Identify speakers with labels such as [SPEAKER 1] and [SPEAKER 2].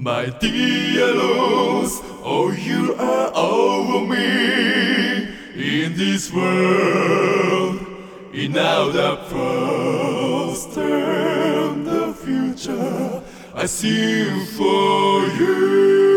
[SPEAKER 1] My dear Lord, oh you are over me in this world. In now the past and the future, I sing for you.